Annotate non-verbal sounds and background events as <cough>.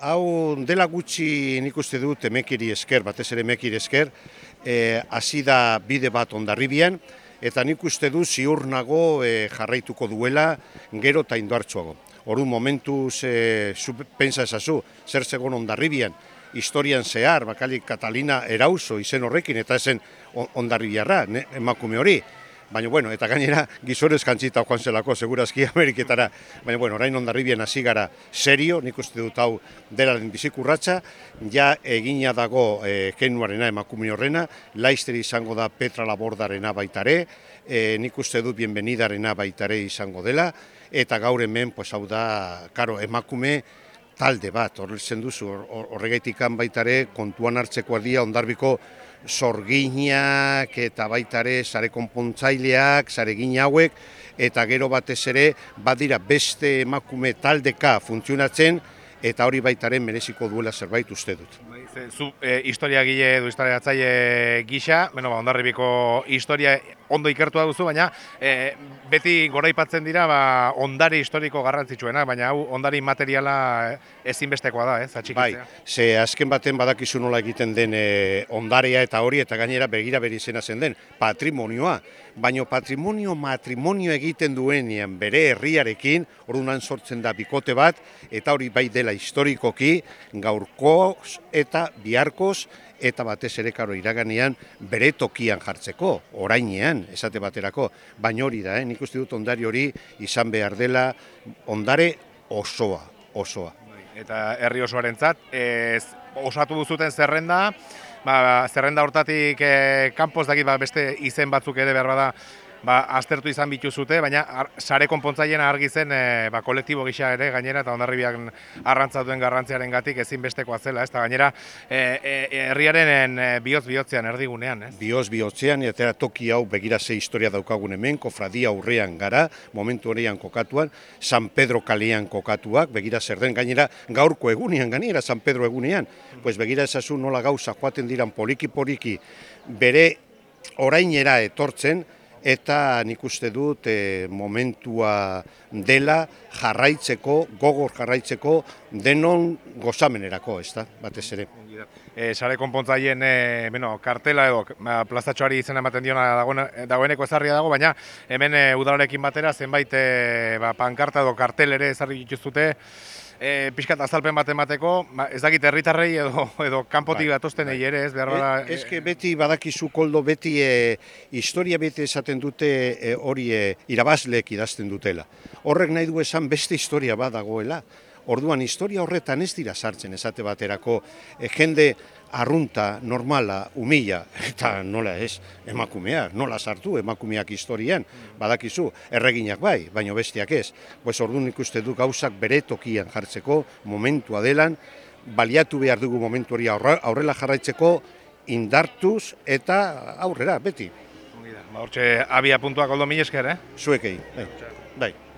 Hau dela gutxi nik uste dut emekiri esker, batez ere emekiri esker, eh, hasi da bide bat ondarribian, eta nik uste du ziur nago eh, jarraituko duela gero eta indartsuago. Ordu momentuz, e, zu pensa ezazu, zer zegoen ondarribian, historian zehar, bakalik Katalina erauzo izen horrekin, eta esen ondarribiarra, ne, emakume hori. Baina, bueno, eta gainera gizorez kantzita joan zelako, segurazki <laughs> Ameriketara. Baina, bueno, orain ondarribian hasi gara serio, nik uste dut hau delaren bizikurratza, ja egina dago e, kenuarena emakume horrena, laizteri izango da Petra Labordarena baitare, e, nik uste dut bienvenidarena baitare izango dela, eta gaur hemen, pues, hau da, karo, emakume talde bat, horretzen duzu, horregaitik baitare kontuan hartzeko dia ondarbiko sorginak eta baitare sare konpontzaileak, sare hauek, eta gero batez ere badira beste emakume taldeka funtzionatzen, eta hori baitaren mereziko duela zerbait uste dut. Ze, zu e, historia gile edo historia gatzaile gisa, bueno, ba, ondarribiko historia ondo ikertua duzu, baina e, beti goraipatzen dira ba, ondari historiko garrantzitsuena, baina hau ondari materiala ezinbestekoa da, ez, atxikitzea. Bai, ze azken baten badakizu nola egiten den e, ondarea eta hori, eta gainera begira beri izena zen den, patrimonioa. Baina patrimonio matrimonio egiten duenean bere herriarekin, orduan sortzen da bikote bat, eta hori bai dela historikoki, gaurkoz eta biharkoz, eta batez ere karo iraganean bere tokian jartzeko, orainean, esate baterako, baina hori da, eh? nik uste dut ondari hori izan behar dela ondare osoa, osoa. Eta herri osoaren zat, ez, osatu duzuten zerrenda, ba, zerrenda hortatik e, kanpoz dakit ba, beste izen batzuk ere behar bada ba, aztertu izan bituzute, baina ar, sare konpontzaien argi zen e, ba, kolektibo gisa ere gainera eta ondarribiak arrantza duen garrantziaren gatik ezinbestekoa zela, ez da gainera e, e, herriaren e, bihotz bihotzean erdigunean. Ez? Bihotz bihotzean, eta toki hau begira ze historia daukagun hemen, kofradia aurrean gara, momentu horrean kokatuan, San Pedro kalean kokatuak, begira zer den gainera gaurko egunean gainera San Pedro egunean, pues begira ezazu nola gauza joaten diran poliki-poliki bere orainera etortzen, eta nik uste dut e, momentua dela jarraitzeko, gogor jarraitzeko denon gozamenerako, ez da, batez ere. E, sare konpontzaien e, bueno, kartela edo ba, plazatxoari izena ematen diona dagoeneko ezarria dago, baina hemen e, udalarekin batera zenbait e, ba, pankarta edo kartel ere ezarri dituzute, e, pixkat azalpen bat emateko, ba, ez dakit herritarrei edo <laughs> edo kanpotik bai, datosten bai. ere, ez behar bada... Ez que beti badakizu koldo beti e, historia beti esaten dute e, hori e, irabazleek idazten dutela. Horrek nahi du esan beste historia badagoela. Orduan historia horretan ez dira sartzen esate baterako e, jende arrunta, normala, umila, <laughs> eta nola ez, emakumeak, nola sartu emakumeak historian, badakizu, erreginak bai, baino bestiak ez. Pues orduan ikuste du gauzak bere tokian jartzeko, momentua delan, baliatu behar dugu momentu hori aurrela jarraitzeko, indartuz eta aurrera, beti. Ba, hortxe, abia puntuak oldo esker, eh? Zuekei, bai. bai.